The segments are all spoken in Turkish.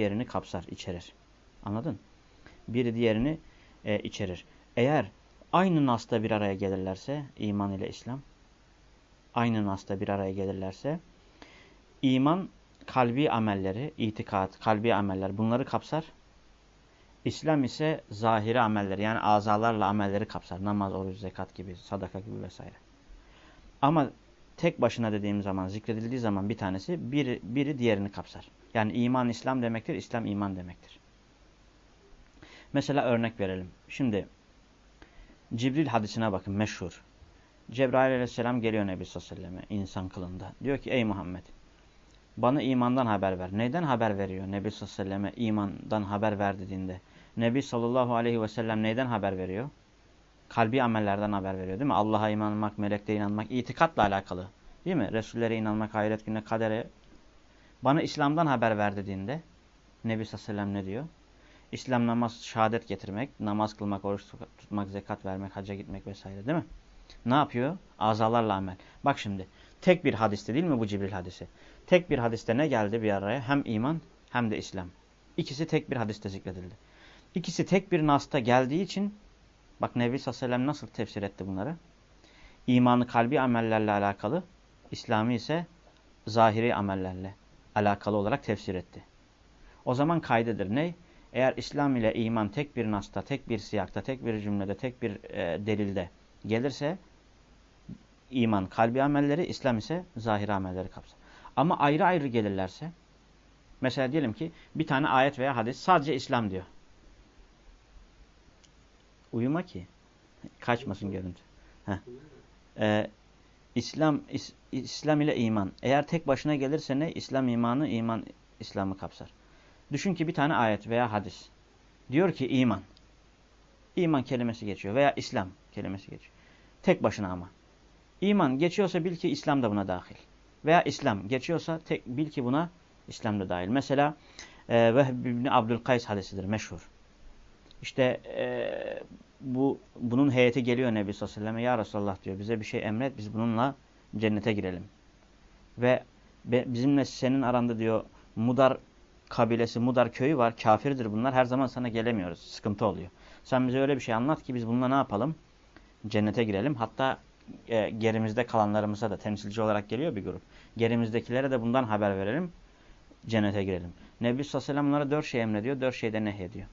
diğerini kapsar, içerir. Anladın? Biri diğerini e, içerir. Eğer aynı nasta bir araya gelirlerse iman ile İslam aynı nasta bir araya gelirlerse iman kalbi amelleri, itikat, kalbi ameller bunları kapsar. İslam ise zahiri amelleri yani azalarla amelleri kapsar. Namaz, oruç, zekat gibi, sadaka gibi vesaire. Ama tek başına dediğim zaman, zikredildiği zaman bir tanesi biri, biri diğerini kapsar. Yani iman İslam demektir, İslam iman demektir. Mesela örnek verelim. Şimdi Cibril hadisine bakın meşhur. Cebrail aleyhisselam geliyor Nebi sallallahu insan kılında. Diyor ki ey Muhammed bana imandan haber ver. Neyden haber veriyor Nebi sallallahu imandan haber ver dediğinde. Nebi sallallahu aleyhi ve sellem neyden haber veriyor? Kalbi amellerden haber veriyor değil mi? Allah'a inanmak, meleklere inanmak, itikatla alakalı. Değil mi? Resullere inanmak, ahiret gününe, kadere. Bana İslam'dan haber ver dediğinde Nebi sallallahu aleyhi ve sellem ne diyor? İslam namaz, şehadet getirmek, namaz kılmak, oruç tutmak, zekat vermek, hacca gitmek vesaire değil mi? Ne yapıyor? Azalarla amel. Bak şimdi tek bir hadiste değil mi bu Cibril hadisi? Tek bir hadiste ne geldi bir araya? Hem iman hem de İslam. İkisi tek bir hadiste zikredildi. İkisi tek bir nasta geldiği için bak Nebi sallallahu aleyhi ve sellem nasıl tefsir etti bunları? İmanı kalbi amellerle alakalı, İslami ise zahiri amellerle alakalı olarak tefsir etti. O zaman kaydedir ne? Eğer İslam ile iman tek bir nasta, tek bir siyakta, tek bir cümlede, tek bir e, delilde gelirse iman kalbi amelleri, İslam ise zahiri amelleri kapsar. Ama ayrı ayrı gelirlerse mesela diyelim ki bir tane ayet veya hadis sadece İslam diyor. Uyuma ki kaçmasın görüntü. Ee, İslam is, İslam ile iman. Eğer tek başına gelirse ne? İslam imanı, iman İslam'ı kapsar. Düşün ki bir tane ayet veya hadis. Diyor ki iman. İman kelimesi geçiyor veya İslam kelimesi geçiyor. Tek başına ama. İman geçiyorsa bil ki İslam da buna dahil. Veya İslam geçiyorsa tek, bil ki buna İslam da dahil. Mesela e, Vehb ibn Abdülkays hadisidir meşhur. İşte e, bu bunun heyeti geliyor Nebi sallallahu aleyhi ve selleme. Ya Resulallah diyor bize bir şey emret biz bununla cennete girelim. Ve bizimle senin aranda diyor Mudar kabilesi, Mudar köyü var. Kafirdir bunlar. Her zaman sana gelemiyoruz. Sıkıntı oluyor. Sen bize öyle bir şey anlat ki biz bununla ne yapalım? Cennete girelim. Hatta e, gerimizde kalanlarımıza da temsilci olarak geliyor bir grup. Gerimizdekilere de bundan haber verelim. Cennete girelim. Nebi sallallahu aleyhi ve sellem onlara dört şey emrediyor. Dört şeyde nehyediyor.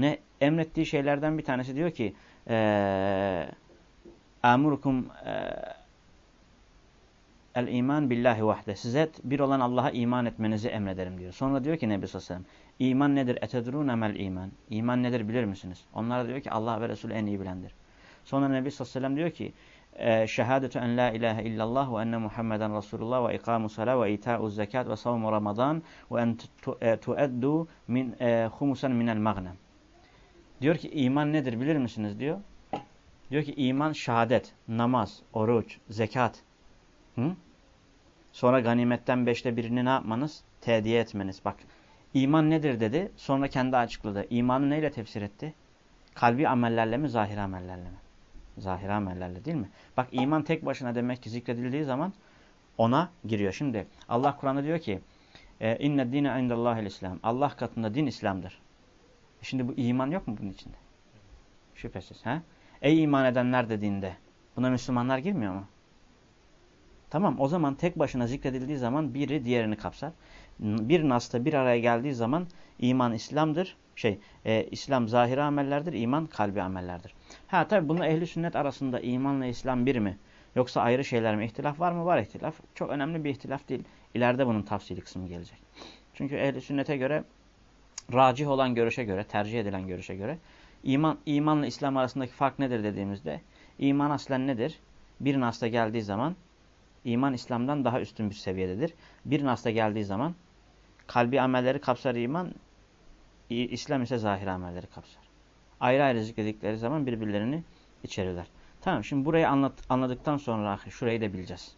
Ne emrettiği şeylerden bir tanesi diyor ki Amurukum el iman billahi vahde. Size bir olan Allah'a iman etmenizi emrederim diyor. Sonra diyor ki Nebi sallallahu aleyhi ve sellem İman nedir? Etedrûne mel iman. İman nedir bilir misiniz? Onlar diyor ki Allah ve Resul en iyi bilendir. Sonra Nebi sallallahu aleyhi ve sellem diyor ki şehadetu en la ilahe illallah ve enne Muhammeden Resulullah ve ikamu salat ve ita'u zekat ve savmu Ramazan ve en tueddu min humusen minel magnem. Diyor ki iman nedir bilir misiniz diyor. Diyor ki iman şehadet, namaz, oruç, zekat. Hı? Sonra ganimetten beşte birini ne yapmanız? Tediye etmeniz. Bak iman nedir dedi. Sonra kendi açıkladı. İmanı neyle tefsir etti? Kalbi amellerle mi, zahir amellerle mi? Zahir amellerle değil mi? Bak iman tek başına demek ki zikredildiği zaman ona giriyor. Şimdi Allah Kur'an'da diyor ki inne dine indallahil İslam. Allah katında din İslam'dır. Şimdi bu iman yok mu bunun içinde? Şüphesiz. He? Ey iman edenler dediğinde buna Müslümanlar girmiyor mu? Tamam o zaman tek başına zikredildiği zaman biri diğerini kapsar. Bir nasta bir araya geldiği zaman iman İslam'dır. Şey, e, İslam zahiri amellerdir, iman kalbi amellerdir. Ha tabi bunun ehli sünnet arasında imanla İslam bir mi? Yoksa ayrı şeyler mi? İhtilaf var mı? Var ihtilaf. Çok önemli bir ihtilaf değil. İleride bunun tafsili kısmı gelecek. Çünkü ehli sünnete göre racih olan görüşe göre, tercih edilen görüşe göre iman imanla İslam arasındaki fark nedir dediğimizde iman aslen nedir? Bir nasta geldiği zaman iman İslam'dan daha üstün bir seviyededir. Bir nasta geldiği zaman kalbi amelleri kapsar iman, İslam ise zahir amelleri kapsar. Ayrı ayrı zikredikleri zaman birbirlerini içerirler. Tamam şimdi burayı anlat, anladıktan sonra şurayı da bileceğiz.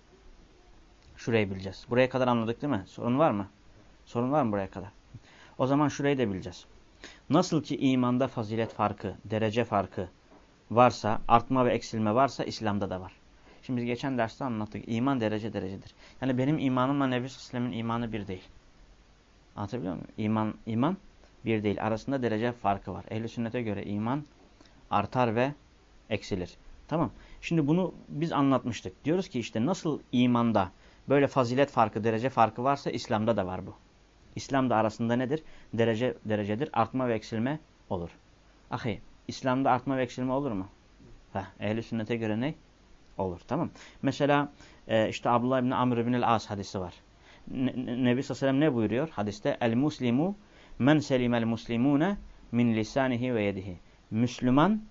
Şurayı bileceğiz. Buraya kadar anladık değil mi? Sorun var mı? Sorun var mı buraya kadar? O zaman şurayı da bileceğiz. Nasıl ki imanda fazilet farkı, derece farkı varsa, artma ve eksilme varsa İslam'da da var. Şimdi biz geçen derste anlattık. İman derece derecedir. Yani benim imanımla Nebi Sallallahu imanı bir değil. Anlatabiliyor muyum? İman, iman bir değil. Arasında derece farkı var. Ehl-i sünnete göre iman artar ve eksilir. Tamam. Şimdi bunu biz anlatmıştık. Diyoruz ki işte nasıl imanda böyle fazilet farkı, derece farkı varsa İslam'da da var bu. İslam'da arasında nedir? Derece derecedir. Artma ve eksilme olur. Ahi, İslam'da artma ve eksilme olur mu? Heh, Ehl-i sünnete göre ne? Olur. Tamam. Mesela e, işte Abdullah ibn Amr ibn el-As hadisi var. Ne, Nebi sallallahu aleyhi ne buyuruyor hadiste? El muslimu men selimel muslimune min lisanihi ve yedihi. Müslüman,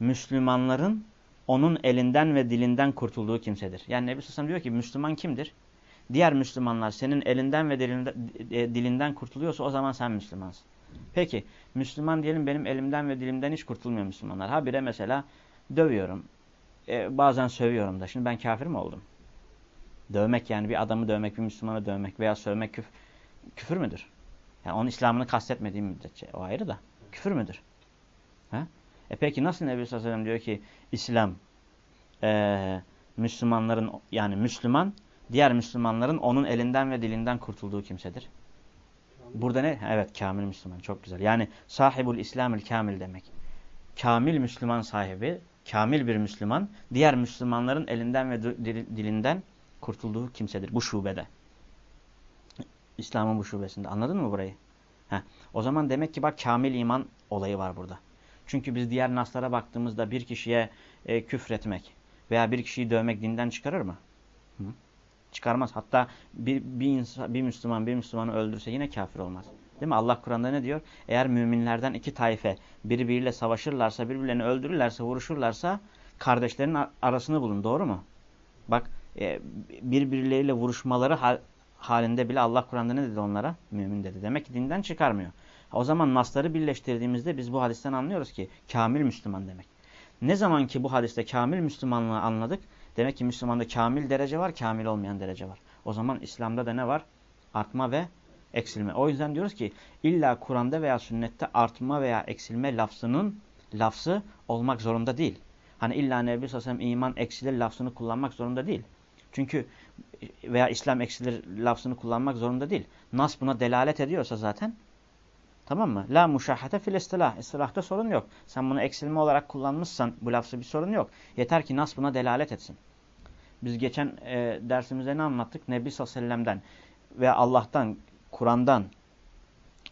Müslümanların onun elinden ve dilinden kurtulduğu kimsedir. Yani Nebi Sallallahu diyor ki Müslüman kimdir? Diğer Müslümanlar senin elinden ve dilinden, e, dilinden kurtuluyorsa o zaman sen Müslümansın. Peki Müslüman diyelim benim elimden ve dilimden hiç kurtulmuyor Müslümanlar. Ha bire mesela dövüyorum. E, bazen sövüyorum da. Şimdi ben kafir mi oldum? Dövmek yani bir adamı dövmek, bir Müslümanı dövmek veya sövmek küf küfür müdür? Yani onun İslam'ını kastetmediğim müddetçe o ayrı da. Küfür müdür? Ha? E peki nasıl Nebi Sallallahu Aleyhi diyor ki İslam e, Müslümanların yani Müslüman diğer Müslümanların onun elinden ve dilinden kurtulduğu kimsedir. Burada ne? Evet kamil Müslüman çok güzel. Yani sahibul İslamil kamil demek. Kamil Müslüman sahibi, kamil bir Müslüman diğer Müslümanların elinden ve dilinden kurtulduğu kimsedir bu şubede. İslam'ın bu şubesinde. Anladın mı burayı? Heh. O zaman demek ki bak kamil iman olayı var burada. Çünkü biz diğer naslara baktığımızda bir kişiye e, küfretmek veya bir kişiyi dövmek dinden çıkarır mı? Hı? Çıkarmaz. Hatta bir, bir, insan, bir Müslüman bir Müslümanı öldürse yine kafir olmaz. Değil mi? Allah Kur'an'da ne diyor? Eğer müminlerden iki taife birbiriyle savaşırlarsa, birbirlerini öldürürlerse, vuruşurlarsa kardeşlerin arasını bulun. Doğru mu? Bak e, birbirleriyle vuruşmaları hal, halinde bile Allah Kur'an'da ne dedi onlara? Mümin dedi. Demek ki dinden çıkarmıyor. O zaman nasları birleştirdiğimizde biz bu hadisten anlıyoruz ki kamil Müslüman demek. Ne zaman ki bu hadiste kamil Müslümanlığı anladık, demek ki Müslümanda kamil derece var, kamil olmayan derece var. O zaman İslam'da da ne var? Artma ve eksilme. O yüzden diyoruz ki illa Kur'an'da veya sünnette artma veya eksilme lafzının lafzı olmak zorunda değil. Hani illa Nebi Sallallahu iman eksilir lafzını kullanmak zorunda değil. Çünkü veya İslam eksilir lafzını kullanmak zorunda değil. Nas buna delalet ediyorsa zaten Tamam mı? La muşahhate fil istilah. İstilahta sorun yok. Sen bunu eksilme olarak kullanmışsan bu lafzı bir sorun yok. Yeter ki nas buna delalet etsin. Biz geçen e, dersimizde ne anlattık? Nebi sallallahu ve Allah'tan, Kur'an'dan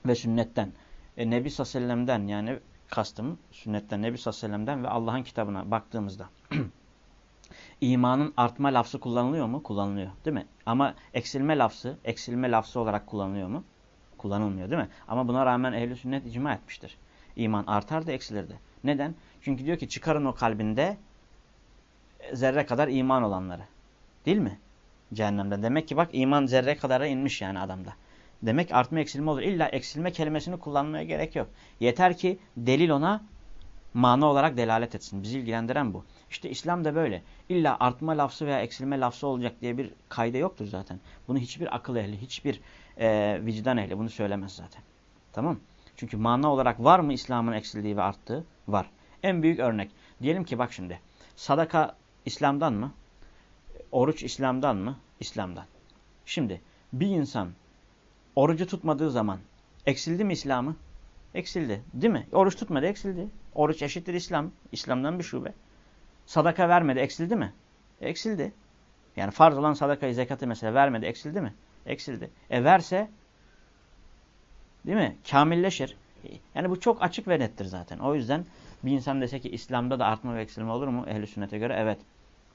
ve sünnetten. E, Nebi sallallahu yani kastım sünnetten, Nebi sallallahu ve Allah'ın kitabına baktığımızda imanın artma lafzı kullanılıyor mu? Kullanılıyor. Değil mi? Ama eksilme lafzı, eksilme lafzı olarak kullanılıyor mu? Kullanılmıyor değil mi? Ama buna rağmen ehli sünnet icma etmiştir. İman artar da eksilir de. Neden? Çünkü diyor ki çıkarın o kalbinde zerre kadar iman olanları. Değil mi? Cehennemden. Demek ki bak iman zerre kadara inmiş yani adamda. Demek artma eksilme olur. İlla eksilme kelimesini kullanmaya gerek yok. Yeter ki delil ona mana olarak delalet etsin. Bizi ilgilendiren bu. İşte İslam da böyle. İlla artma lafzı veya eksilme lafzı olacak diye bir kayda yoktur zaten. Bunu hiçbir akıl ehli, hiçbir e, vicdan ehli bunu söylemez zaten. Tamam Çünkü mana olarak var mı İslam'ın eksildiği ve arttığı? Var. En büyük örnek. Diyelim ki bak şimdi. Sadaka İslam'dan mı? Oruç İslam'dan mı? İslam'dan. Şimdi bir insan orucu tutmadığı zaman eksildi mi İslam'ı? Eksildi. Değil mi? Oruç tutmadı eksildi. Oruç eşittir İslam. İslam'dan bir şube. Sadaka vermedi eksildi mi? Eksildi. Yani farz olan sadakayı zekatı mesela vermedi eksildi mi? Eksildi. E verse değil mi? Kamilleşir. Yani bu çok açık ve nettir zaten. O yüzden bir insan dese ki İslam'da da artma ve eksilme olur mu? Ehl-i sünnete göre evet.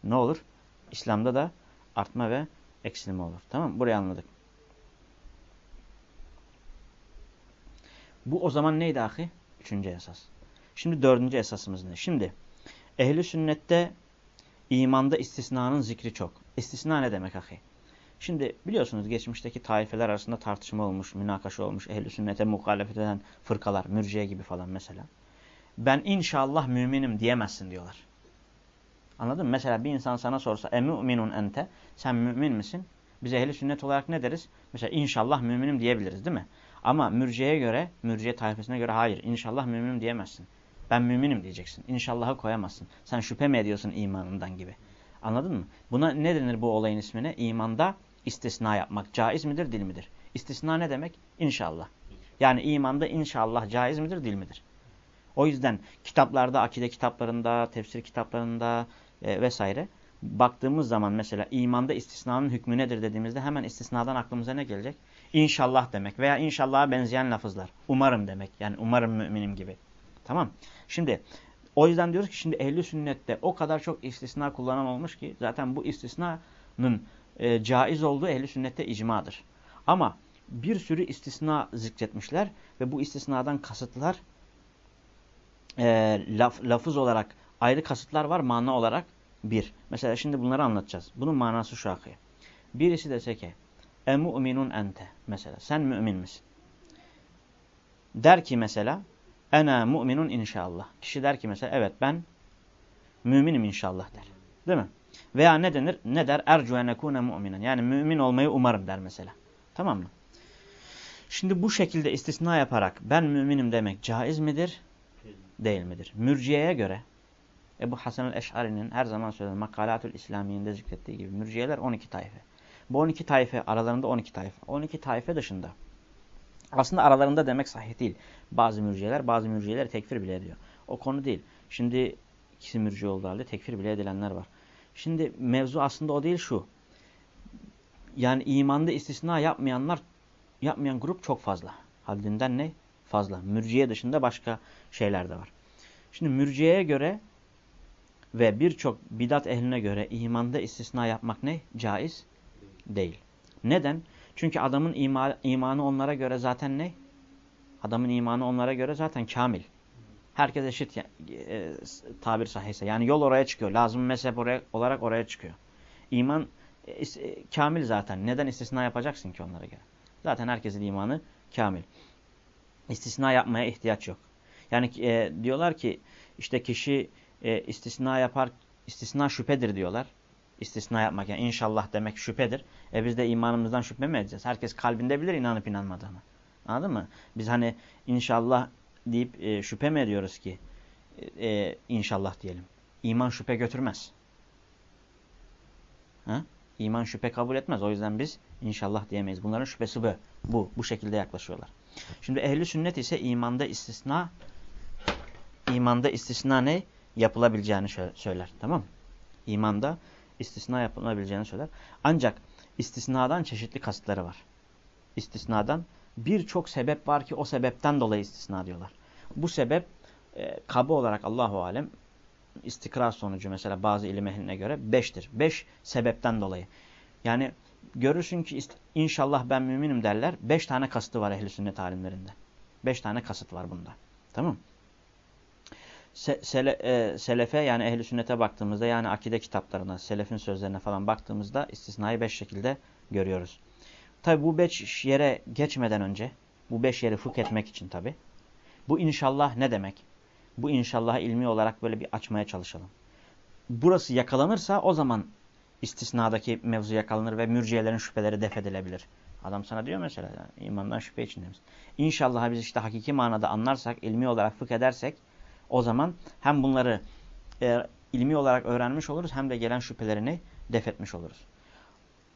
Ne olur? İslam'da da artma ve eksilme olur. Tamam mı? Burayı anladık. Bu o zaman neydi ahi? Üçüncü esas. Şimdi dördüncü esasımız ne? Şimdi ehli sünnette imanda istisnanın zikri çok. İstisna ne demek ahi? Şimdi biliyorsunuz geçmişteki taifeler arasında tartışma olmuş, münakaşa olmuş. Ehl-i sünnete muhalefet eden fırkalar, mürciye gibi falan mesela. Ben inşallah müminim diyemezsin diyorlar. Anladın mı? Mesela bir insan sana sorsa e müminun ente sen mümin misin? Biz ehli sünnet olarak ne deriz? Mesela inşallah müminim diyebiliriz değil mi? Ama mürciyeye göre, mürciye tayfasına göre hayır. İnşallah müminim diyemezsin. Ben müminim diyeceksin. İnşallahı koyamazsın. Sen şüphe mi ediyorsun imanından gibi. Anladın mı? Buna ne denir bu olayın ismine? İmanda istisna yapmak caiz midir, değil midir? İstisna ne demek? İnşallah. Yani imanda inşallah caiz midir değil midir? O yüzden kitaplarda, akide kitaplarında, tefsir kitaplarında e, vesaire baktığımız zaman mesela imanda istisnanın hükmü nedir dediğimizde hemen istisnadan aklımıza ne gelecek? İnşallah demek veya inşallah'a benzeyen lafızlar. Umarım demek. Yani umarım müminim gibi. Tamam. Şimdi o yüzden diyoruz ki şimdi ehli sünnette o kadar çok istisna kullanan olmuş ki zaten bu istisnanın e, caiz olduğu ehli sünnette icmadır. Ama bir sürü istisna zikretmişler ve bu istisnadan kasıtlar e, laf, lafız olarak ayrı kasıtlar var mana olarak bir. Mesela şimdi bunları anlatacağız. Bunun manası şu akıya. Birisi dese ki e mu'minun ente mesela sen mümin misin? Der ki mesela ena mu'minun inşallah. Kişi der ki mesela evet ben müminim inşallah der. Değil mi? Veya ne denir? Ne der? Ercu enekune mu'minen. Yani mümin olmayı umarım der mesela. Tamam mı? Şimdi bu şekilde istisna yaparak ben müminim demek caiz midir? Değil midir? Mürciyeye göre Ebu Hasan el-Eş'ari'nin her zaman söylediği Makalatül İslamiye'nde zikrettiği gibi mürciyeler 12 tayfe. Bu 12 tayfe aralarında 12 tayfe. 12 tayfe dışında. Aslında aralarında demek sahih değil. Bazı mürciyeler bazı mürciyeleri tekfir bile ediyor. O konu değil. Şimdi ikisi mürciye olduğu halde tekfir bile edilenler var. Şimdi mevzu aslında o değil şu. Yani imanda istisna yapmayanlar yapmayan grup çok fazla. Haddinden ne? Fazla. Mürciye dışında başka şeyler de var. Şimdi mürciyeye göre ve birçok bidat ehline göre imanda istisna yapmak ne? Caiz değil. Neden? Çünkü adamın ima, imanı onlara göre zaten ne? Adamın imanı onlara göre zaten kamil. Herkes eşit e, tabir sahihse. Yani yol oraya çıkıyor. Lazım mezhep oraya, olarak oraya çıkıyor. İman e, e, kamil zaten. Neden istisna yapacaksın ki onlara göre? Zaten herkesin imanı kamil. İstisna yapmaya ihtiyaç yok. Yani e, diyorlar ki işte kişi e, istisna yapar, istisna şüphedir diyorlar. İstisna yapmak yani inşallah demek şüphedir. E biz de imanımızdan şüphe mi edeceğiz? Herkes kalbinde bilir inanıp inanmadığını. Anladın mı? Biz hani inşallah deyip e, şüphe mi ediyoruz ki? E, inşallah diyelim. İman şüphe götürmez. Ha? İman şüphe kabul etmez. O yüzden biz inşallah diyemeyiz. Bunların şüphesi bu. Bu, bu şekilde yaklaşıyorlar. Şimdi ehli sünnet ise imanda istisna imanda istisna ne? Yapılabileceğini söyler. Tamam mı? İmanda istisna yapılabileceğini söyler. Ancak istisnadan çeşitli kasıtları var. İstisnadan birçok sebep var ki o sebepten dolayı istisna diyorlar. Bu sebep e, kabı olarak Allahu alem istikrar sonucu mesela bazı ilim ehline göre beştir. Beş sebepten dolayı. Yani görürsün ki inşallah ben müminim derler. Beş tane kasıtı var ehli sünnet alimlerinde. Beş tane kasıt var bunda. Tamam Se sele e, Selefe yani ehli sünnete baktığımızda yani akide kitaplarına, selefin sözlerine falan baktığımızda istisnayı beş şekilde görüyoruz. Tabi bu beş yere geçmeden önce, bu beş yeri fıkh etmek için tabi. Bu inşallah ne demek? Bu inşallah ilmi olarak böyle bir açmaya çalışalım. Burası yakalanırsa o zaman istisnadaki mevzu yakalanır ve mürciyelerin şüpheleri def edilebilir. Adam sana diyor mesela imandan şüphe içinde misin? İnşallah biz işte hakiki manada anlarsak, ilmi olarak fıkh edersek o zaman hem bunları e, ilmi olarak öğrenmiş oluruz hem de gelen şüphelerini def etmiş oluruz.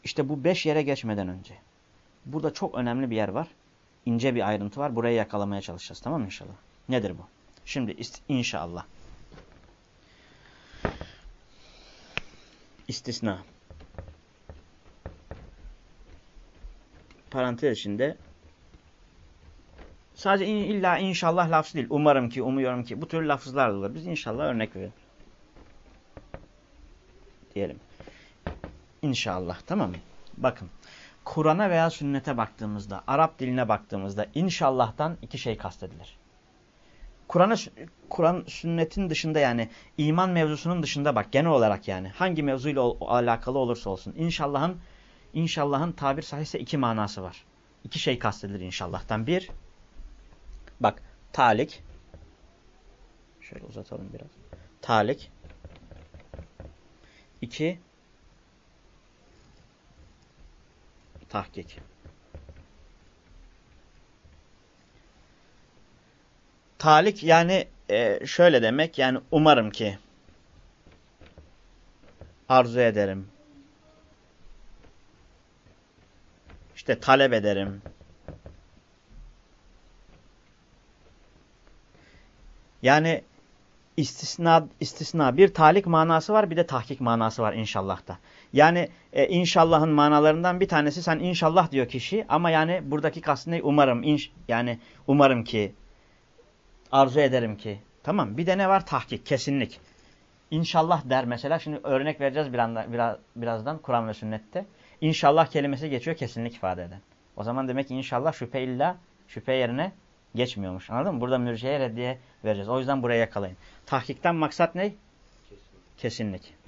İşte bu beş yere geçmeden önce. Burada çok önemli bir yer var. İnce bir ayrıntı var. Burayı yakalamaya çalışacağız. Tamam mı inşallah? Nedir bu? Şimdi inşallah. İstisna. Parantez içinde sadece illa inşallah lafzı değil. Umarım ki, umuyorum ki. Bu tür lafızlar olur. Biz inşallah örnek verelim. Diyelim. İnşallah. Tamam mı? Bakın. Kur'an'a veya sünnete baktığımızda, Arap diline baktığımızda inşallah'tan iki şey kastedilir. Kur'an'a Kur'an sünnetin dışında yani iman mevzusunun dışında bak genel olarak yani hangi mevzuyla alakalı olursa olsun inşallah'ın inşallah'ın tabir sahihse iki manası var. İki şey kastedilir inşallah'tan. Bir bak talik şöyle uzatalım biraz. Talik İki tahkik. Talik yani e, şöyle demek yani umarım ki arzu ederim. İşte talep ederim. Yani istisna istisna bir talik manası var bir de tahkik manası var inşallah'ta. Yani e, inşallahın manalarından bir tanesi sen inşallah diyor kişi ama yani buradaki kastı ne? Umarım inş yani umarım ki arzu ederim ki. Tamam bir de ne var? Tahkik, kesinlik. İnşallah der mesela. Şimdi örnek vereceğiz biraz, biraz, birazdan Kur'an ve sünnette. İnşallah kelimesi geçiyor kesinlik ifade eden. O zaman demek ki inşallah şüphe illa şüphe yerine geçmiyormuş. Anladın mı? Burada mürciye reddiye vereceğiz. O yüzden buraya yakalayın. Tahkikten maksat ne? Kesinlik. Kesinlik.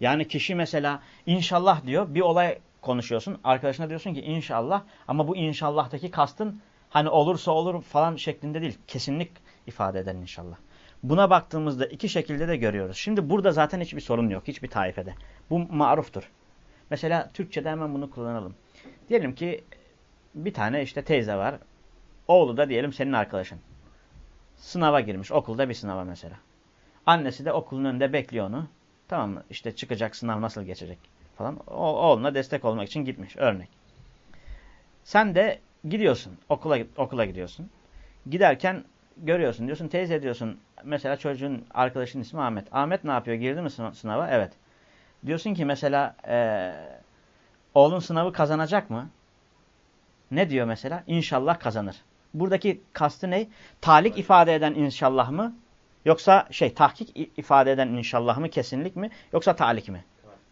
Yani kişi mesela inşallah diyor bir olay konuşuyorsun. Arkadaşına diyorsun ki inşallah ama bu inşallahtaki kastın hani olursa olur falan şeklinde değil. Kesinlik ifade eden inşallah. Buna baktığımızda iki şekilde de görüyoruz. Şimdi burada zaten hiçbir sorun yok. Hiçbir taifede. Bu maruftur. Mesela Türkçe'de hemen bunu kullanalım. Diyelim ki bir tane işte teyze var. Oğlu da diyelim senin arkadaşın. Sınava girmiş. Okulda bir sınava mesela. Annesi de okulun önünde bekliyor onu. Tamam mı? İşte çıkacak sınav nasıl geçecek falan. O, oğluna destek olmak için gitmiş. Örnek. Sen de gidiyorsun. Okula, okula gidiyorsun. Giderken görüyorsun. Diyorsun teyze diyorsun. Mesela çocuğun arkadaşın ismi Ahmet. Ahmet ne yapıyor? Girdi mi sınava? Evet. Diyorsun ki mesela ee, oğlun sınavı kazanacak mı? Ne diyor mesela? İnşallah kazanır. Buradaki kastı ne? Talik ifade eden inşallah mı? Yoksa şey tahkik ifade eden inşallah mı? Kesinlik mi? Yoksa talik mi?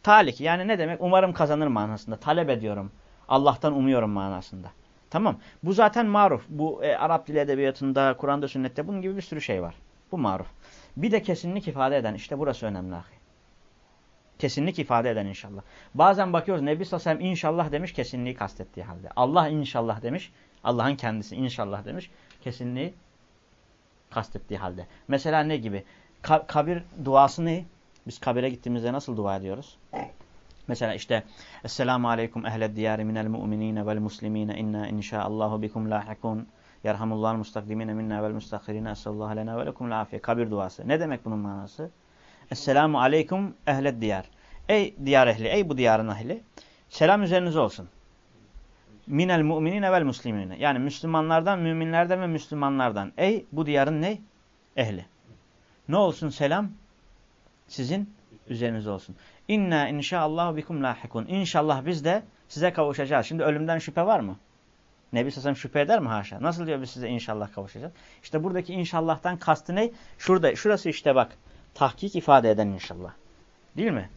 Talik yani ne demek? Umarım kazanır manasında. Talep ediyorum. Allah'tan umuyorum manasında. Tamam. Bu zaten maruf. Bu e, Arap dili edebiyatında, Kur'an'da, sünnette bunun gibi bir sürü şey var. Bu maruf. Bir de kesinlik ifade eden. işte burası önemli ahi. Kesinlik ifade eden inşallah. Bazen bakıyoruz Nebi Sallallahu inşallah demiş kesinliği kastettiği halde. Allah inşallah demiş. Allah'ın kendisi inşallah demiş. Kesinliği kastettiği halde. Mesela ne gibi? Ka kabir duası ne? Biz kabire gittiğimizde nasıl dua ediyoruz? Mesela işte Esselamu Aleyküm ehled diyari minel mu'minine vel muslimine inna inşaallahu bikum lahikun yerhamullahul mustakdimine minna vel mustakirine essallahu lena ve lekum lafiye. Kabir duası. Ne demek bunun manası? Esselamu Aleyküm ehled diyar. Ey diyar ehli, ey bu diyarın ehli. Selam üzerinize olsun. Minel mu'minine vel muslimine. Yani Müslümanlardan, müminlerden ve Müslümanlardan. Ey bu diyarın ne? Ehli. Ne olsun selam? Sizin üzerinize olsun. İnna inşaallah bikum lahikun. İnşallah biz de size kavuşacağız. Şimdi ölümden şüphe var mı? Nebi Sassam şüphe eder mi haşa? Nasıl diyor biz size inşallah kavuşacağız? İşte buradaki inşallah'tan kastı ne? Şurada, şurası işte bak. Tahkik ifade eden inşallah. Değil mi?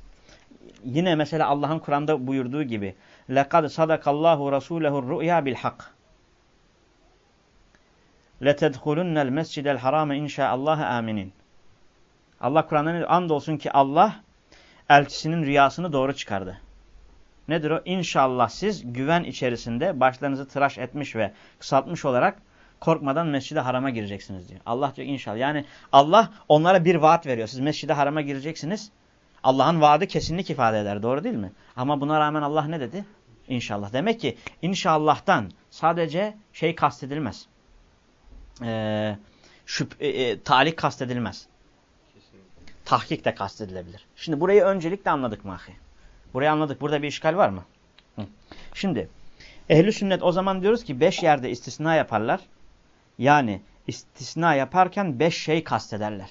Yine mesela Allah'ın Kur'an'da buyurduğu gibi لَقَدْ صَدَقَ اللّٰهُ رَسُولَهُ الرُّؤْيَا بِالْحَقِّ لَتَدْخُلُنَّ الْمَسْجِدَ الْحَرَامَ اِنْشَاءَ اللّٰهَ آمِنِينَ Allah Kur'an'da ne diyor? Andolsun ki Allah elçisinin rüyasını doğru çıkardı. Nedir o? İnşallah siz güven içerisinde başlarınızı tıraş etmiş ve kısaltmış olarak korkmadan mescide harama gireceksiniz diyor. Allah diyor inşallah. Yani Allah onlara bir vaat veriyor. Siz mescide harama gireceksiniz. Allah'ın vaadi kesinlik ifade eder. Doğru değil mi? Ama buna rağmen Allah ne dedi? İnşallah. Demek ki inşallah'tan sadece şey kastedilmez. Ee, şüp, e, e, talik kastedilmez. Kesinlikle. Tahkik de kastedilebilir. Şimdi burayı öncelikle anladık mı ahi? Burayı anladık. Burada bir işgal var mı? Hı. Şimdi ehli sünnet o zaman diyoruz ki beş yerde istisna yaparlar. Yani istisna yaparken beş şey kastederler.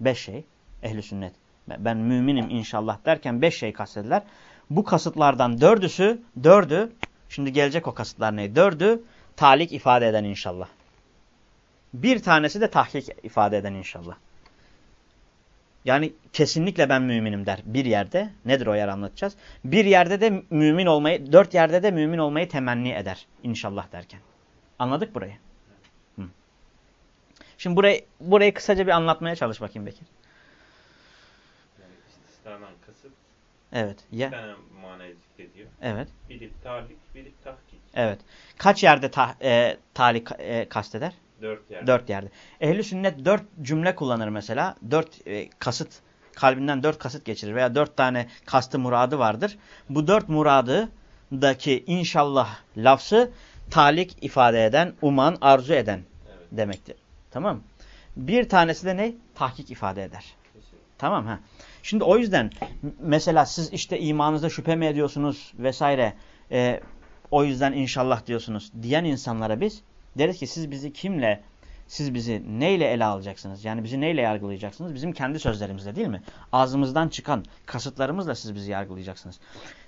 Beş şey ehli sünnet ben müminim inşallah derken beş şey kastediler. Bu kasıtlardan dördüsü, dördü, şimdi gelecek o kasıtlar ne? Dördü talik ifade eden inşallah. Bir tanesi de tahkik ifade eden inşallah. Yani kesinlikle ben müminim der bir yerde. Nedir o yer anlatacağız. Bir yerde de mümin olmayı, dört yerde de mümin olmayı temenni eder inşallah derken. Anladık burayı? Hı. Şimdi burayı, burayı kısaca bir anlatmaya çalış bakayım Bekir. İslam'dan kasıt Evet. Ya. bir tane manayı zikrediyor. Evet. Biri talik, biri tahkik. Evet. Kaç yerde ta, e, talik e, kasteder? Dört yerde. Dört yerde. Ehli sünnet dört cümle kullanır mesela. Dört e, kasıt, kalbinden dört kasıt geçirir veya dört tane kastı muradı vardır. Bu dört muradındaki inşallah lafzı talik ifade eden, uman, arzu eden evet. demektir. Tamam Bir tanesi de ne? Tahkik ifade eder. Kesinlikle. Tamam ha. Şimdi o yüzden mesela siz işte imanınızda şüphe mi ediyorsunuz vesaire e, o yüzden inşallah diyorsunuz diyen insanlara biz deriz ki siz bizi kimle siz bizi neyle ele alacaksınız? Yani bizi neyle yargılayacaksınız? Bizim kendi sözlerimizle değil mi? Ağzımızdan çıkan kasıtlarımızla siz bizi yargılayacaksınız.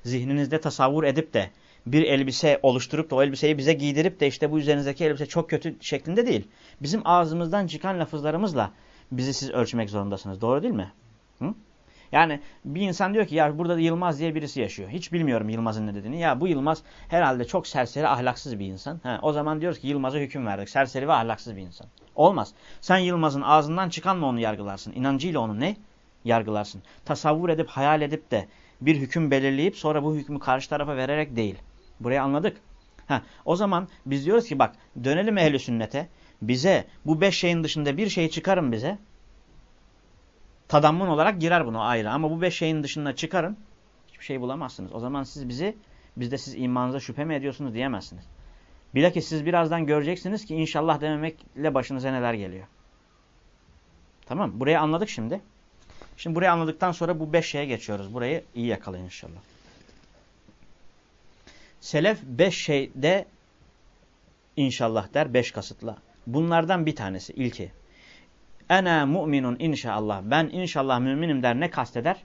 Zihninizde tasavvur edip de bir elbise oluşturup da o elbiseyi bize giydirip de işte bu üzerinizdeki elbise çok kötü şeklinde değil. Bizim ağzımızdan çıkan lafızlarımızla bizi siz ölçmek zorundasınız. Doğru değil mi? Hı? Yani bir insan diyor ki ya burada Yılmaz diye birisi yaşıyor. Hiç bilmiyorum Yılmaz'ın ne dediğini. Ya bu Yılmaz herhalde çok serseri ahlaksız bir insan. He, o zaman diyoruz ki Yılmaz'a hüküm verdik. Serseri ve ahlaksız bir insan. Olmaz. Sen Yılmaz'ın ağzından çıkan mı onu yargılarsın? İnancıyla onu ne? Yargılarsın. Tasavvur edip hayal edip de bir hüküm belirleyip sonra bu hükmü karşı tarafa vererek değil. Burayı anladık. Ha, o zaman biz diyoruz ki bak dönelim ehli sünnete. Bize bu beş şeyin dışında bir şey çıkarın bize. Tadammun olarak girer bunu ayrı. Ama bu beş şeyin dışında çıkarın. Hiçbir şey bulamazsınız. O zaman siz bizi, bizde siz imanınıza şüphe mi ediyorsunuz diyemezsiniz. Bilakis siz birazdan göreceksiniz ki inşallah dememekle başınıza neler geliyor. Tamam Burayı anladık şimdi. Şimdi burayı anladıktan sonra bu beş şeye geçiyoruz. Burayı iyi yakalayın inşallah. Selef beş şeyde inşallah der beş kasıtla. Bunlardan bir tanesi ilki. Ene mu'minun inşallah. Ben inşallah müminim der ne kasteder?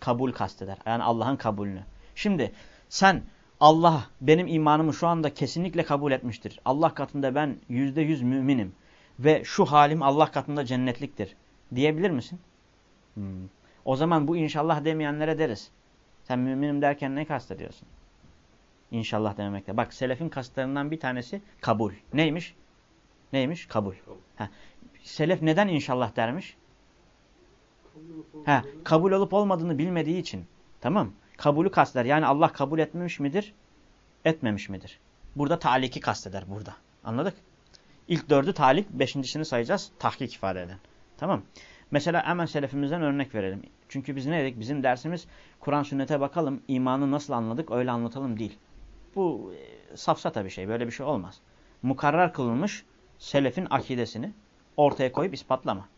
Kabul kasteder. Yani Allah'ın kabulünü. Şimdi sen Allah benim imanımı şu anda kesinlikle kabul etmiştir. Allah katında ben yüzde yüz müminim. Ve şu halim Allah katında cennetliktir. Diyebilir misin? Hmm. O zaman bu inşallah demeyenlere deriz. Sen müminim derken ne kastediyorsun? İnşallah dememekte. Bak selefin kasıtlarından bir tanesi kabul. Neymiş? Neymiş? Kabul. Ha. Selef neden inşallah dermiş? Ha, kabul olup olmadığını bilmediği için. Tamam. Kabulü kasteder. Yani Allah kabul etmemiş midir? Etmemiş midir? Burada taliki kasteder burada. Anladık? İlk dördü talik, beşincisini sayacağız. Tahkik ifade eden. Tamam. Mesela hemen selefimizden örnek verelim. Çünkü biz ne dedik? Bizim dersimiz Kur'an sünnete bakalım, imanı nasıl anladık öyle anlatalım değil. Bu e, safsata bir şey. Böyle bir şey olmaz. Mukarrar kılınmış selefin akidesini ortaya koyup ispatlama.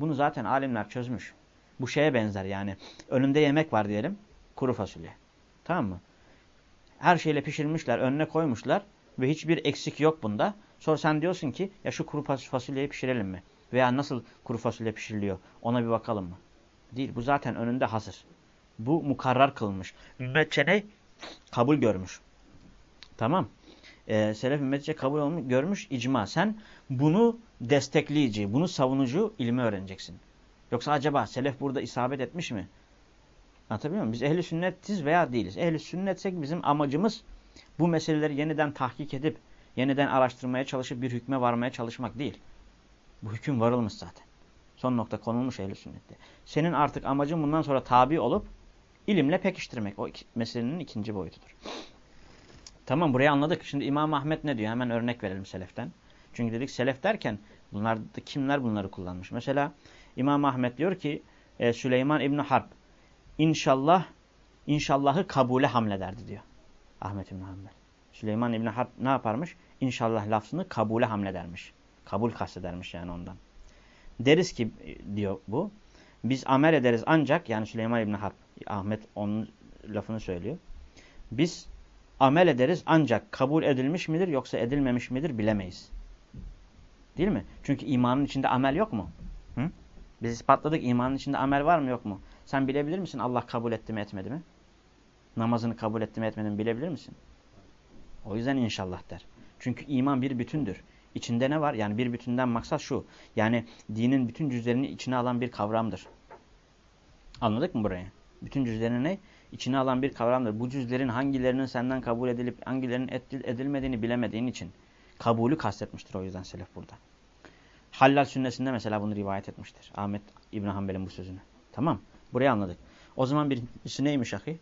Bunu zaten alimler çözmüş. Bu şeye benzer yani. Önünde yemek var diyelim. Kuru fasulye. Tamam mı? Her şeyle pişirmişler, önüne koymuşlar ve hiçbir eksik yok bunda. Sonra sen diyorsun ki ya şu kuru fasulyeyi pişirelim mi? Veya nasıl kuru fasulye pişiriliyor ona bir bakalım mı? Değil. Bu zaten önünde hazır. Bu mukarrar kılınmış. Ümmetçe ne? Kabul görmüş. Tamam. Ee, Selef ümmetçe kabul olmuş, görmüş icma. Sen bunu destekleyici, bunu savunucu ilmi öğreneceksin. Yoksa acaba Selef burada isabet etmiş mi? Anlatabiliyor muyum? Biz ehli sünnetiz veya değiliz. Ehli sünnetsek bizim amacımız bu meseleleri yeniden tahkik edip, yeniden araştırmaya çalışıp bir hükme varmaya çalışmak değil. Bu hüküm varılmış zaten. Son nokta konulmuş ehli sünnette. Senin artık amacın bundan sonra tabi olup ilimle pekiştirmek. O iki, meselenin ikinci boyutudur. Tamam burayı anladık. Şimdi İmam Ahmet ne diyor? Hemen örnek verelim seleften. Çünkü dedik selef derken bunlar kimler bunları kullanmış? Mesela İmam Ahmet diyor ki e, Süleyman İbni Harp inşallah inşallahı kabule hamlederdi diyor. Ahmet İbni Hanbel. Süleyman İbni Harp ne yaparmış? İnşallah lafzını kabule hamledermiş. Kabul kastedermiş yani ondan. Deriz ki diyor bu. Biz amel ederiz ancak yani Süleyman İbni Harp Ahmet onun lafını söylüyor. Biz amel ederiz ancak kabul edilmiş midir yoksa edilmemiş midir bilemeyiz. Değil mi? Çünkü imanın içinde amel yok mu? Hı? Biz ispatladık imanın içinde amel var mı yok mu? Sen bilebilir misin Allah kabul etti mi etmedi mi? Namazını kabul etti mi etmedi mi bilebilir misin? O yüzden inşallah der. Çünkü iman bir bütündür. İçinde ne var? Yani bir bütünden maksat şu. Yani dinin bütün cüzlerini içine alan bir kavramdır. Anladık mı burayı? Bütün cüzlerini ne? İçine alan bir kavramdır. Bu cüzlerin hangilerinin senden kabul edilip hangilerinin edilmediğini bilemediğin için kabulü kastetmiştir o yüzden selef burada. Hallal sünnesinde mesela bunu rivayet etmiştir. Ahmet İbn Hanbel'in bu sözünü. Tamam. Burayı anladık. O zaman birincisi neymiş ahi?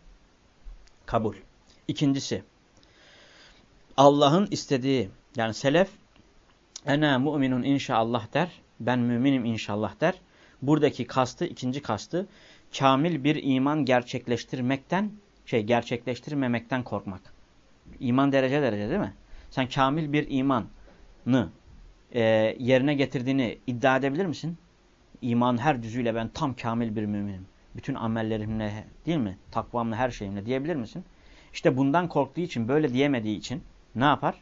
Kabul. İkincisi Allah'ın istediği yani selef ene mu'minun inşallah der. Ben müminim inşallah der. Buradaki kastı, ikinci kastı kamil bir iman gerçekleştirmekten, şey gerçekleştirmemekten korkmak. İman derece derece değil mi? Sen kamil bir imanı e, yerine getirdiğini iddia edebilir misin? İman her düzüyle ben tam kamil bir müminim. Bütün amellerimle değil mi? Takvamla her şeyimle diyebilir misin? İşte bundan korktuğu için böyle diyemediği için ne yapar?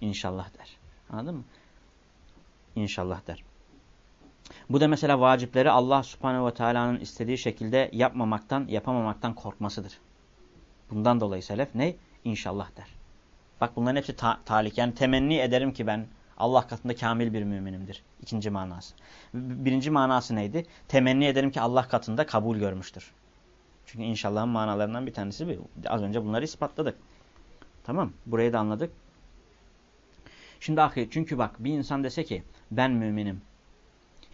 İnşallah der. Anladın mı? İnşallah der. Bu da mesela vacipleri Allah subhanehu ve teala'nın istediği şekilde yapmamaktan, yapamamaktan korkmasıdır. Bundan dolayı selef ne? İnşallah der. Bak bunların hepsi ta talik. Yani temenni ederim ki ben Allah katında kamil bir müminimdir. İkinci manası. Birinci manası neydi? Temenni ederim ki Allah katında kabul görmüştür. Çünkü inşallahın manalarından bir tanesi bu. Az önce bunları ispatladık. Tamam. Burayı da anladık. Şimdi ahi çünkü bak bir insan dese ki ben müminim.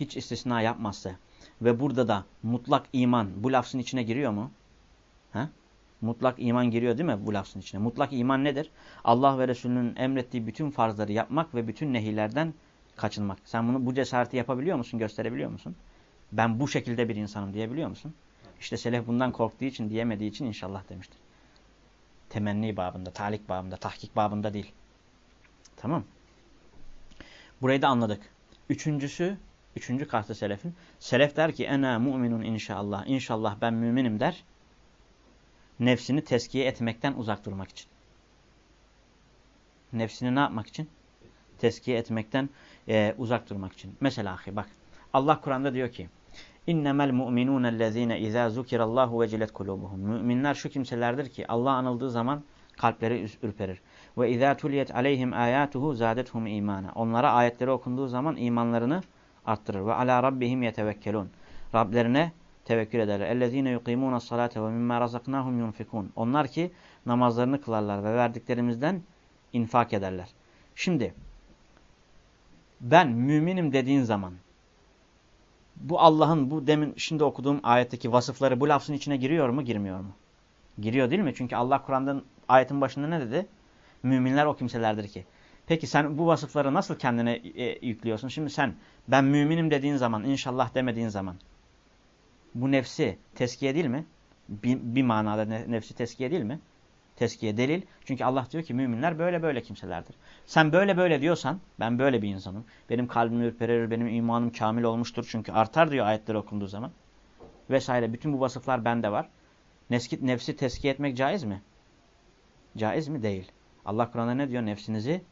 Hiç istisna yapmazsa ve burada da mutlak iman bu lafzın içine giriyor mu? Ha? Mutlak iman giriyor değil mi bu lafzın içine? Mutlak iman nedir? Allah ve Resulünün emrettiği bütün farzları yapmak ve bütün nehirlerden kaçınmak. Sen bunu bu cesareti yapabiliyor musun? Gösterebiliyor musun? Ben bu şekilde bir insanım diyebiliyor musun? İşte selef bundan korktuğu için diyemediği için inşallah demiştir. Temenni babında, talik babında, tahkik babında değil. Tamam. Burayı da anladık. Üçüncüsü, üçüncü kartı selefin. Selef der ki ena mu'minun inşallah. İnşallah ben müminim der nefsini teskiye etmekten uzak durmak için. Nefsini ne yapmak için? Teskiye etmekten e, uzak durmak için. Mesela ahi bak. Allah Kur'an'da diyor ki İnnemel mu'minûnellezîne izâ zukirallâhu vecilet kulûbuhum. Müminler şu kimselerdir ki Allah anıldığı zaman kalpleri ürperir. Ve izâ tuliyet aleyhim âyâtuhu zâdethum imana. Onlara ayetleri okunduğu zaman imanlarını arttırır. Ve ala rabbihim yetevekkelun. Rablerine tevekkül ederler. Ellezine yuqimuna salate ve mimma razaknahum yunfikun. Onlar ki namazlarını kılarlar ve verdiklerimizden infak ederler. Şimdi ben müminim dediğin zaman bu Allah'ın bu demin şimdi okuduğum ayetteki vasıfları bu lafzın içine giriyor mu girmiyor mu? Giriyor değil mi? Çünkü Allah Kur'an'dan ayetin başında ne dedi? Müminler o kimselerdir ki. Peki sen bu vasıfları nasıl kendine e, yüklüyorsun? Şimdi sen ben müminim dediğin zaman inşallah demediğin zaman bu nefsi teskiye değil mi? Bir, bir manada nefsi teskiye değil mi? Teskiye delil. Çünkü Allah diyor ki müminler böyle böyle kimselerdir. Sen böyle böyle diyorsan ben böyle bir insanım. Benim kalbim ürperir, benim imanım kamil olmuştur. Çünkü artar diyor ayetleri okunduğu zaman. Vesaire. Bütün bu vasıflar bende var. Nefsi teskiye etmek caiz mi? Caiz mi? Değil. Allah Kur'an'da ne diyor? Nefsinizi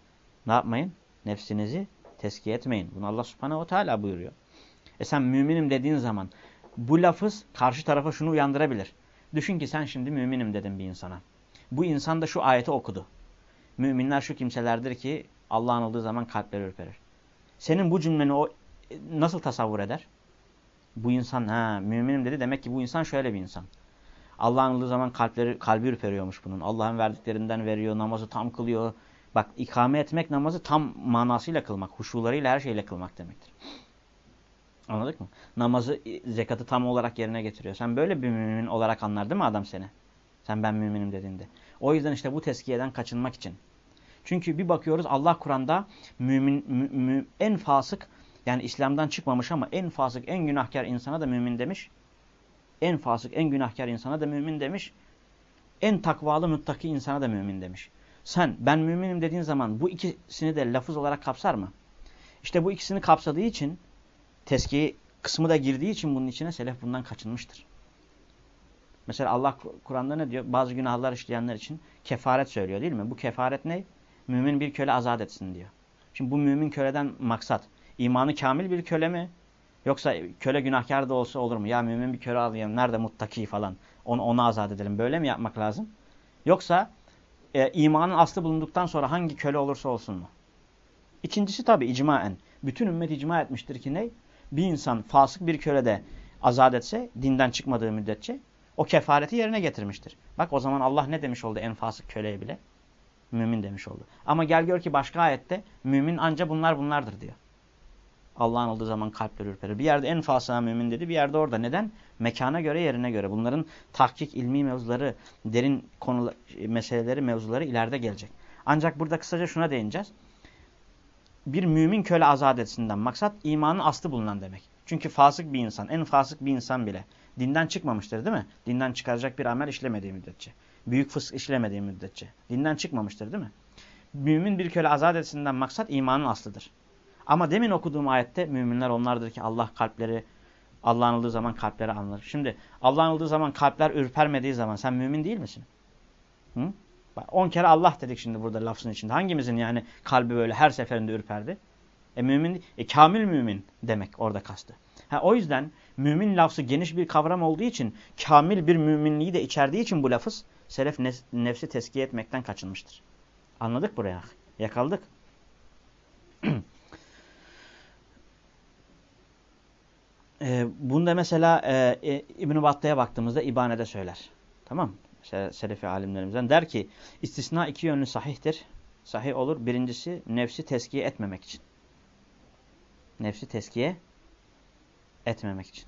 ne yapmayın? Nefsinizi teskiye etmeyin. Bunu Allah subhanehu ve teala buyuruyor. E sen müminim dediğin zaman bu lafız karşı tarafa şunu uyandırabilir. Düşün ki sen şimdi müminim dedin bir insana. Bu insan da şu ayeti okudu. Müminler şu kimselerdir ki Allah anıldığı zaman kalpleri ürperir. Senin bu cümleni o nasıl tasavvur eder? Bu insan ha müminim dedi demek ki bu insan şöyle bir insan. Allah anıldığı zaman kalpleri kalbi ürperiyormuş bunun. Allah'ın verdiklerinden veriyor, namazı tam kılıyor. Bak ikame etmek namazı tam manasıyla kılmak, huşularıyla her şeyle kılmak demektir. Anladık mı? Namazı, zekatı tam olarak yerine getiriyor. Sen böyle bir mümin olarak anlar değil mi adam seni? Sen ben müminim dediğinde. O yüzden işte bu teskiyeden kaçınmak için. Çünkü bir bakıyoruz Allah Kur'an'da mümin, mü, mü, en fasık yani İslam'dan çıkmamış ama en fasık, en günahkar insana da mümin demiş. En fasık, en günahkar insana da mümin demiş. En takvalı, muttaki insana da mümin demiş. Sen ben müminim dediğin zaman bu ikisini de lafız olarak kapsar mı? İşte bu ikisini kapsadığı için teskiye kısmı da girdiği için bunun içine selef bundan kaçınmıştır. Mesela Allah Kur'an'da ne diyor? Bazı günahlar işleyenler için kefaret söylüyor değil mi? Bu kefaret ne? Mümin bir köle azat etsin diyor. Şimdi bu mümin köleden maksat imanı kamil bir köle mi? Yoksa köle günahkar da olsa olur mu? Ya mümin bir köle alayım. Nerede muttaki falan. Onu, onu azat edelim. Böyle mi yapmak lazım? Yoksa e, imanın aslı bulunduktan sonra hangi köle olursa olsun mu? İkincisi tabi icmaen. Bütün ümmet icma etmiştir ki ne? bir insan fasık bir kölede azat etse dinden çıkmadığı müddetçe o kefareti yerine getirmiştir. Bak o zaman Allah ne demiş oldu en fasık köleye bile? Mümin demiş oldu. Ama gel gör ki başka ayette mümin anca bunlar bunlardır diyor. Allah'ın olduğu zaman kalpler ürperir. Bir yerde en fasığa mümin dedi, bir yerde orada. Neden? Mekana göre, yerine göre. Bunların tahkik, ilmi mevzuları, derin konu meseleleri, mevzuları ileride gelecek. Ancak burada kısaca şuna değineceğiz bir mümin köle azat etsinden maksat imanın aslı bulunan demek. Çünkü fasık bir insan, en fasık bir insan bile dinden çıkmamıştır değil mi? Dinden çıkaracak bir amel işlemediği müddetçe. Büyük fısk işlemediği müddetçe. Dinden çıkmamıştır değil mi? Mümin bir köle azat etsinden maksat imanın aslıdır. Ama demin okuduğum ayette müminler onlardır ki Allah kalpleri Allah anıldığı zaman kalpleri anılır. Şimdi Allah anıldığı zaman kalpler ürpermediği zaman sen mümin değil misin? Hı? Bak 10 kere Allah dedik şimdi burada lafzın içinde. Hangimizin yani kalbi böyle her seferinde ürperdi? E mümin, e kamil mümin demek orada kastı. Ha, o yüzden mümin lafzı geniş bir kavram olduğu için kamil bir müminliği de içerdiği için bu lafız selef nefsi teskiye etmekten kaçınmıştır. Anladık buraya. Yakaladık. E, bunda mesela e, e, İbn-i Battah'a baktığımızda İbane'de söyler. Tamam Mesela Selefi alimlerimizden der ki istisna iki yönlü sahihtir. Sahih olur. Birincisi nefsi teskiye etmemek için. Nefsi teskiye etmemek için.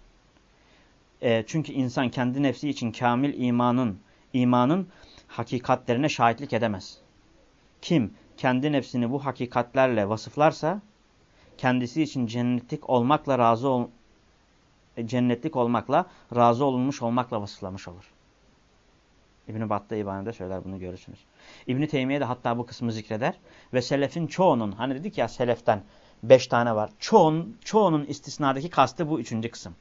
E, çünkü insan kendi nefsi için kamil imanın imanın hakikatlerine şahitlik edemez. Kim kendi nefsini bu hakikatlerle vasıflarsa kendisi için cennetlik olmakla razı ol cennetlik olmakla razı olunmuş olmakla vasıflamış olur. İbn-i Battı İban'da söyler bunu görürsünüz. İbn-i Teymiye de hatta bu kısmı zikreder. Ve selefin çoğunun hani dedik ya seleften beş tane var. Çoğun, çoğunun istisnadaki kastı bu üçüncü kısım.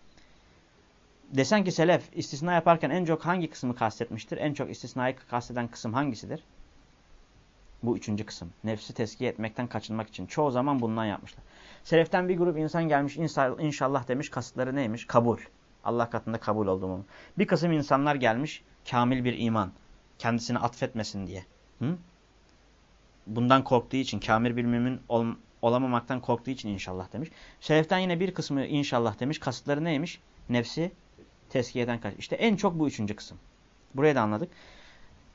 Desen ki selef istisna yaparken en çok hangi kısmı kastetmiştir? En çok istisnayı kasteden kısım hangisidir? Bu üçüncü kısım. Nefsi teskiye etmekten kaçınmak için. Çoğu zaman bundan yapmışlar. Seleften bir grup insan gelmiş inşallah demiş. Kasıtları neymiş? Kabul. Allah katında kabul olduğumu. Bir kısım insanlar gelmiş. Kamil bir iman. Kendisini atfetmesin diye. Hı? Bundan korktuğu için, kamil bir mümin ol, olamamaktan korktuğu için inşallah demiş. Seleften yine bir kısmı inşallah demiş. Kasıtları neymiş? Nefsi teskiyeden kaç. İşte en çok bu üçüncü kısım. Burayı da anladık.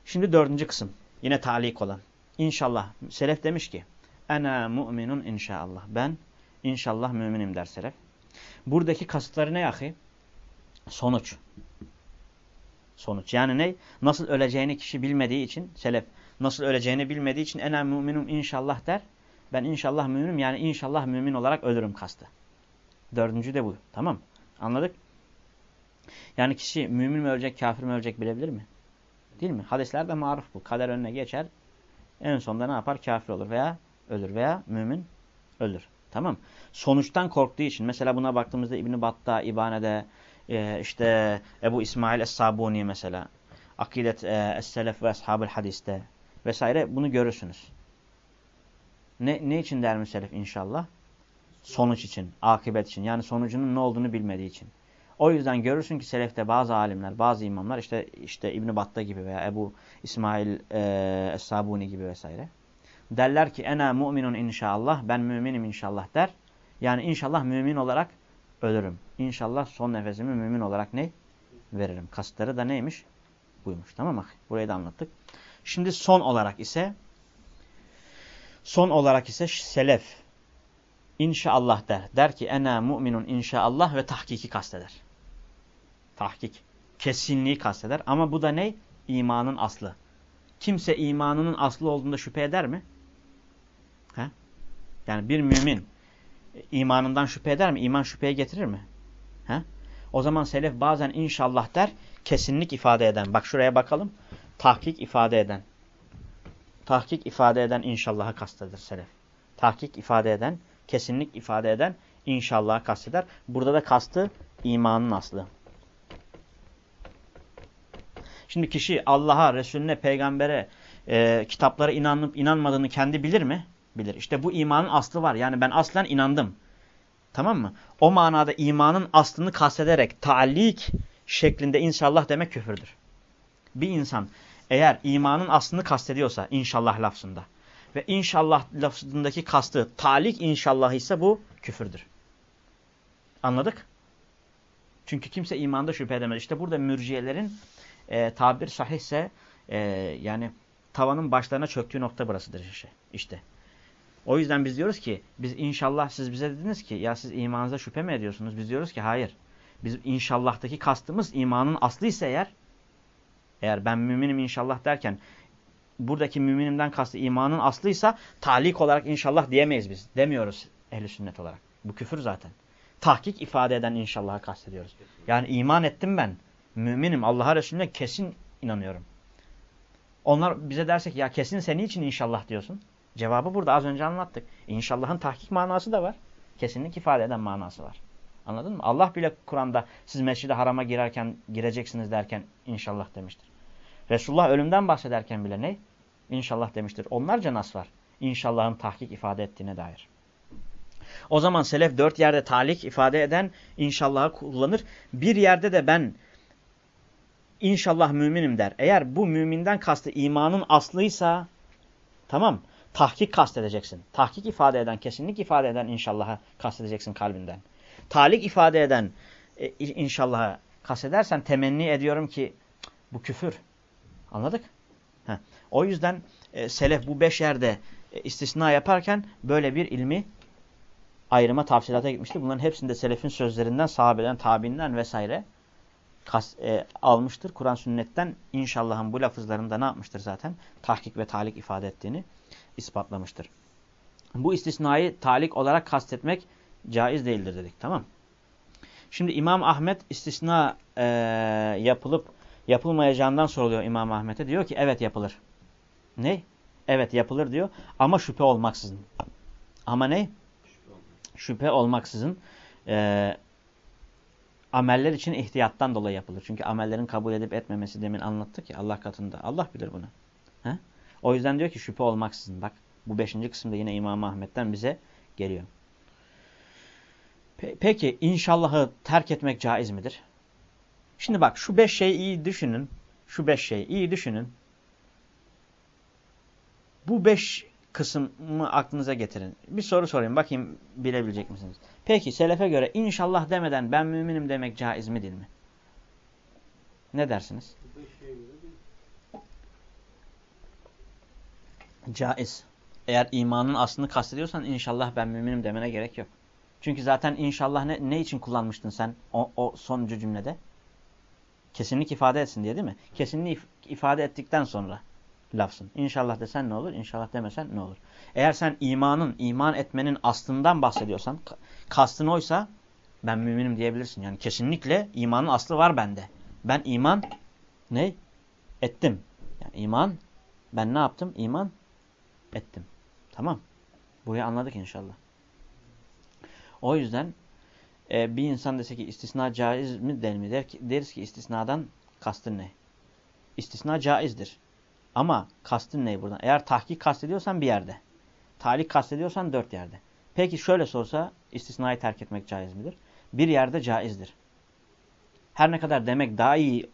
Şimdi dördüncü kısım. Yine talik olan. İnşallah. Selef demiş ki Ena mu'minun inşallah. Ben inşallah müminim der Selef. Buradaki kasıtları ne yahi? Sonuç. Sonuç. Yani ne? Nasıl öleceğini kişi bilmediği için Selef nasıl öleceğini bilmediği için ena müminum inşallah der. Ben inşallah müminim yani inşallah mümin olarak ölürüm kastı. Dördüncü de bu. Tamam Anladık? Yani kişi mümin mi ölecek, kafir mi ölecek bilebilir mi? Değil mi? Hadislerde maruf bu. Kader önüne geçer. En sonunda ne yapar? Kafir olur veya ölür veya mümin ölür. Tamam Sonuçtan korktuğu için. Mesela buna baktığımızda İbn-i Battah, İbane'de, e, işte Ebu İsmail Es-Sabuni mesela. Akidet e, Es-Selef ve Ashab-ı Hadis'te vesaire bunu görürsünüz. Ne, ne için der müselef inşallah? Sonuç için, akıbet için. Yani sonucunun ne olduğunu bilmediği için. O yüzden görürsün ki selefte bazı alimler, bazı imamlar işte işte İbn Battah gibi veya Ebu İsmail e, Es-Sabuni gibi vesaire. Derler ki ena mu'minun inşallah ben müminim inşallah der. Yani inşallah mümin olarak ölürüm. İnşallah son nefesimi mümin olarak ne? Veririm. Kasıtları da neymiş? Buymuş. Tamam mı? Burayı da anlattık. Şimdi son olarak ise son olarak ise selef inşallah der. Der ki ena mu'minun inşallah ve tahkiki kasteder. Tahkik. Kesinliği kasteder. Ama bu da ne? İmanın aslı. Kimse imanının aslı olduğunda şüphe eder mi? Yani bir mümin imanından şüphe eder mi? İman şüpheye getirir mi? He? O zaman selef bazen inşallah der, kesinlik ifade eden. Bak şuraya bakalım. Tahkik ifade eden. Tahkik ifade eden inşallahı kasteder selef. Tahkik ifade eden, kesinlik ifade eden inşallahı kasteder. Burada da kastı imanın aslı. Şimdi kişi Allah'a, Resulüne, peygambere, e, kitaplara inanıp inanmadığını kendi bilir mi? Bilir. İşte bu imanın aslı var. Yani ben aslen inandım. Tamam mı? O manada imanın aslını kastederek taalik şeklinde inşallah demek küfürdür. Bir insan eğer imanın aslını kastediyorsa inşallah lafzında ve inşallah lafzındaki kastı talik inşallah ise bu küfürdür. Anladık? Çünkü kimse imanda şüphe edemez. İşte burada mürciyelerin e, tabir sahihse e, yani tavanın başlarına çöktüğü nokta burasıdır işte. işte. O yüzden biz diyoruz ki biz inşallah siz bize dediniz ki ya siz imanınıza şüphe mi ediyorsunuz? Biz diyoruz ki hayır. Biz inşallahtaki kastımız imanın aslı ise eğer eğer ben müminim inşallah derken buradaki müminimden kastı imanın aslıysa talik olarak inşallah diyemeyiz biz. Demiyoruz ehli sünnet olarak. Bu küfür zaten. Tahkik ifade eden inşallah'a kastediyoruz. Yani iman ettim ben. Müminim. Allah'a Resulüne kesin inanıyorum. Onlar bize dersek ya kesin senin için inşallah diyorsun. Cevabı burada az önce anlattık. İnşallah'ın tahkik manası da var. Kesinlik ifade eden manası var. Anladın mı? Allah bile Kur'an'da siz mescid harama girerken gireceksiniz derken inşallah demiştir. Resulullah ölümden bahsederken bile ne? İnşallah demiştir. Onlarca nas var. İnşallah'ın tahkik ifade ettiğine dair. O zaman selef dört yerde talik ifade eden inşallahı kullanır. Bir yerde de ben inşallah müminim der. Eğer bu müminden kastı imanın aslıysa tamam tahkik kastedeceksin. Tahkik ifade eden, kesinlik ifade eden inşallah'a kastedeceksin kalbinden. Talik ifade eden e, inşallah'a kastedersen temenni ediyorum ki bu küfür. Anladık? Heh. O yüzden e, selef bu beş yerde e, istisna yaparken böyle bir ilmi ayrıma tafsilata gitmişti. Bunların hepsinde selefin sözlerinden, sahabeden, tabiinden vesaire kas, e, almıştır. Kur'an sünnetten inşallahın bu lafızlarında ne yapmıştır zaten? Tahkik ve talik ifade ettiğini ispatlamıştır. Bu istisnayı talik olarak kastetmek caiz değildir dedik. Tamam Şimdi İmam Ahmet istisna e, yapılıp yapılmayacağından soruluyor İmam Ahmet'e. Diyor ki evet yapılır. Ne? Evet yapılır diyor ama şüphe olmaksızın. Ama ne? Şüphe olmaksızın e, ameller için ihtiyattan dolayı yapılır. Çünkü amellerin kabul edip etmemesi demin anlattık ya Allah katında. Allah bilir bunu. He? O yüzden diyor ki şüphe olmaksızın. Bak bu beşinci kısımda yine İmam Ahmet'ten bize geliyor. Pe peki inşallahı terk etmek caiz midir? Şimdi bak şu beş şeyi iyi düşünün. Şu beş şeyi iyi düşünün. Bu beş kısmı aklınıza getirin. Bir soru sorayım bakayım bilebilecek misiniz? Peki selefe göre inşallah demeden ben müminim demek caiz mi değil mi? Ne dersiniz? Caiz. Eğer imanın aslını kastediyorsan inşallah ben müminim demene gerek yok. Çünkü zaten inşallah ne, ne için kullanmıştın sen o, o sonuncu cümlede? Kesinlik ifade etsin diye değil mi? Kesinlik ifade ettikten sonra lafsın. İnşallah desen ne olur? İnşallah demesen ne olur? Eğer sen imanın, iman etmenin aslından bahsediyorsan, kastın oysa ben müminim diyebilirsin. Yani kesinlikle imanın aslı var bende. Ben iman ne? Ettim. Yani iman, ben ne yaptım? İman ettim. Tamam. Burayı anladık inşallah. O yüzden e, bir insan dese ki istisna caiz mi der mi? Der ki, deriz ki istisnadan kastın ne? İstisna caizdir. Ama kastın ne buradan? Eğer tahkik kastediyorsan bir yerde. Talik kastediyorsan dört yerde. Peki şöyle sorsa istisnayı terk etmek caiz midir? Bir yerde caizdir. Her ne kadar demek daha iyi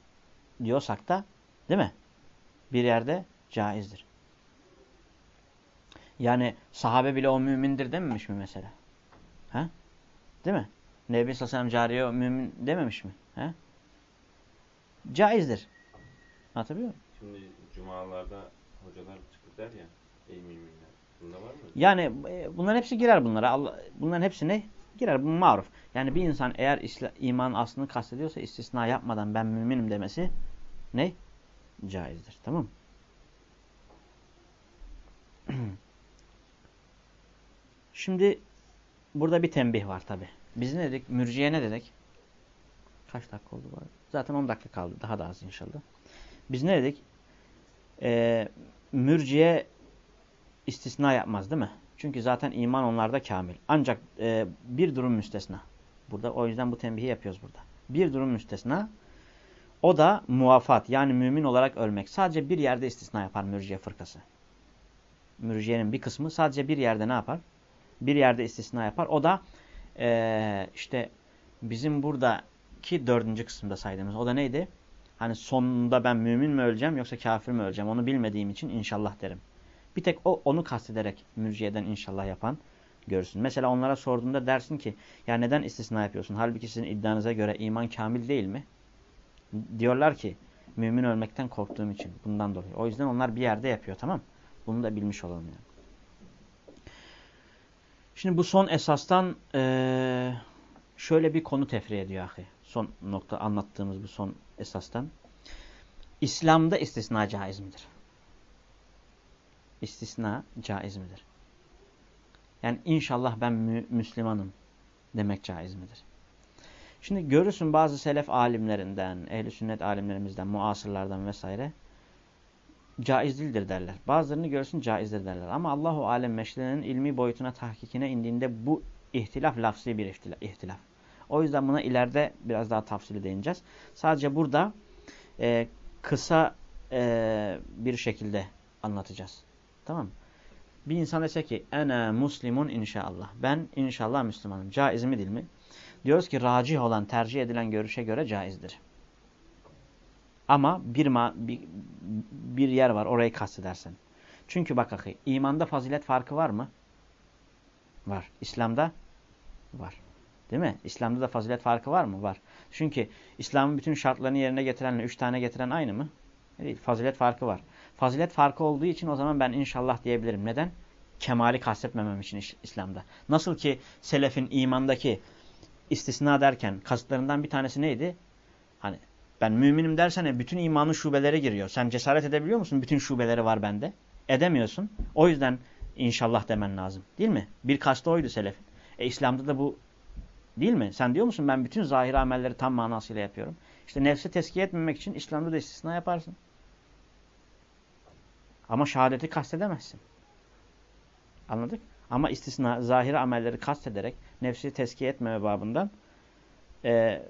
diyorsak da değil mi? Bir yerde caizdir. Yani sahabe bile o mümindir dememiş mi mesela? Ha? Değil mi? Nebi Sallallahu cariye o mümin dememiş mi? Ha? Caizdir. Anlatabiliyor muyum? Şimdi cumalarda hocalar çıkıp der ya ey müminler. Bunda var mı? Yani e, bunların hepsi girer bunlara. Allah, bunların hepsine girer. Bu maruf. Yani bir insan eğer İslam, iman aslını kastediyorsa istisna yapmadan ben müminim demesi ne? Caizdir. Tamam Şimdi burada bir tembih var tabi. Biz ne dedik? Mürciye ne dedik? Kaç dakika oldu arada? Zaten 10 dakika kaldı. Daha da az inşallah. Biz ne dedik? Ee, mürciye istisna yapmaz değil mi? Çünkü zaten iman onlarda kamil. Ancak e, bir durum müstesna. Burada o yüzden bu tembihi yapıyoruz burada. Bir durum müstesna. O da muafat yani mümin olarak ölmek. Sadece bir yerde istisna yapar mürciye fırkası. Mürciyenin bir kısmı sadece bir yerde ne yapar? Bir yerde istisna yapar. O da e, işte bizim buradaki dördüncü kısımda saydığımız. O da neydi? Hani sonunda ben mümin mi öleceğim yoksa kafir mi öleceğim onu bilmediğim için inşallah derim. Bir tek o onu kastederek mürciyeden inşallah yapan görsün. Mesela onlara sorduğunda dersin ki ya neden istisna yapıyorsun? Halbuki sizin iddianıza göre iman kamil değil mi? Diyorlar ki mümin ölmekten korktuğum için bundan dolayı. O yüzden onlar bir yerde yapıyor tamam Bunu da bilmiş olalım yani. Şimdi bu son esastan ee, şöyle bir konu tefri ediyor ahi. Son nokta anlattığımız bu son esastan. İslam'da istisna caiz midir? İstisna caiz midir? Yani inşallah ben mü Müslümanım demek caiz midir? Şimdi görürsün bazı selef alimlerinden, ehli sünnet alimlerimizden, muasırlardan vesaire caiz değildir derler. Bazılarını görürsün caizdir derler. Ama Allahu alem meşrenin ilmi boyutuna tahkikine indiğinde bu ihtilaf lafzi bir ihtilaf. O yüzden buna ileride biraz daha tafsili değineceğiz. Sadece burada e, kısa e, bir şekilde anlatacağız. Tamam mı? Bir insan dese ki ene muslimun inşallah. Ben inşallah Müslümanım. Caiz mi değil mi? Diyoruz ki racih olan tercih edilen görüşe göre caizdir. Ama bir, ma bir, bir yer var orayı kastedersen. Çünkü bak akı imanda fazilet farkı var mı? Var. İslam'da var. Değil mi? İslam'da da fazilet farkı var mı? Var. Çünkü İslam'ın bütün şartlarını yerine getirenle üç tane getiren aynı mı? Değil. Fazilet farkı var. Fazilet farkı olduğu için o zaman ben inşallah diyebilirim. Neden? Kemali kastetmemem için İslam'da. Nasıl ki selefin imandaki istisna derken kasıtlarından bir tanesi neydi? Hani ben müminim dersen bütün imanın şubeleri giriyor. Sen cesaret edebiliyor musun? Bütün şubeleri var bende. Edemiyorsun. O yüzden inşallah demen lazım. Değil mi? Bir kastı oydu selefin. E İslam'da da bu değil mi? Sen diyor musun ben bütün zahir amelleri tam manasıyla yapıyorum. İşte nefsi teskiye etmemek için İslam'da da istisna yaparsın. Ama şehadeti kastedemezsin. Anladık? Ama istisna, zahir amelleri kastederek nefsi teskiye etmeme babından e,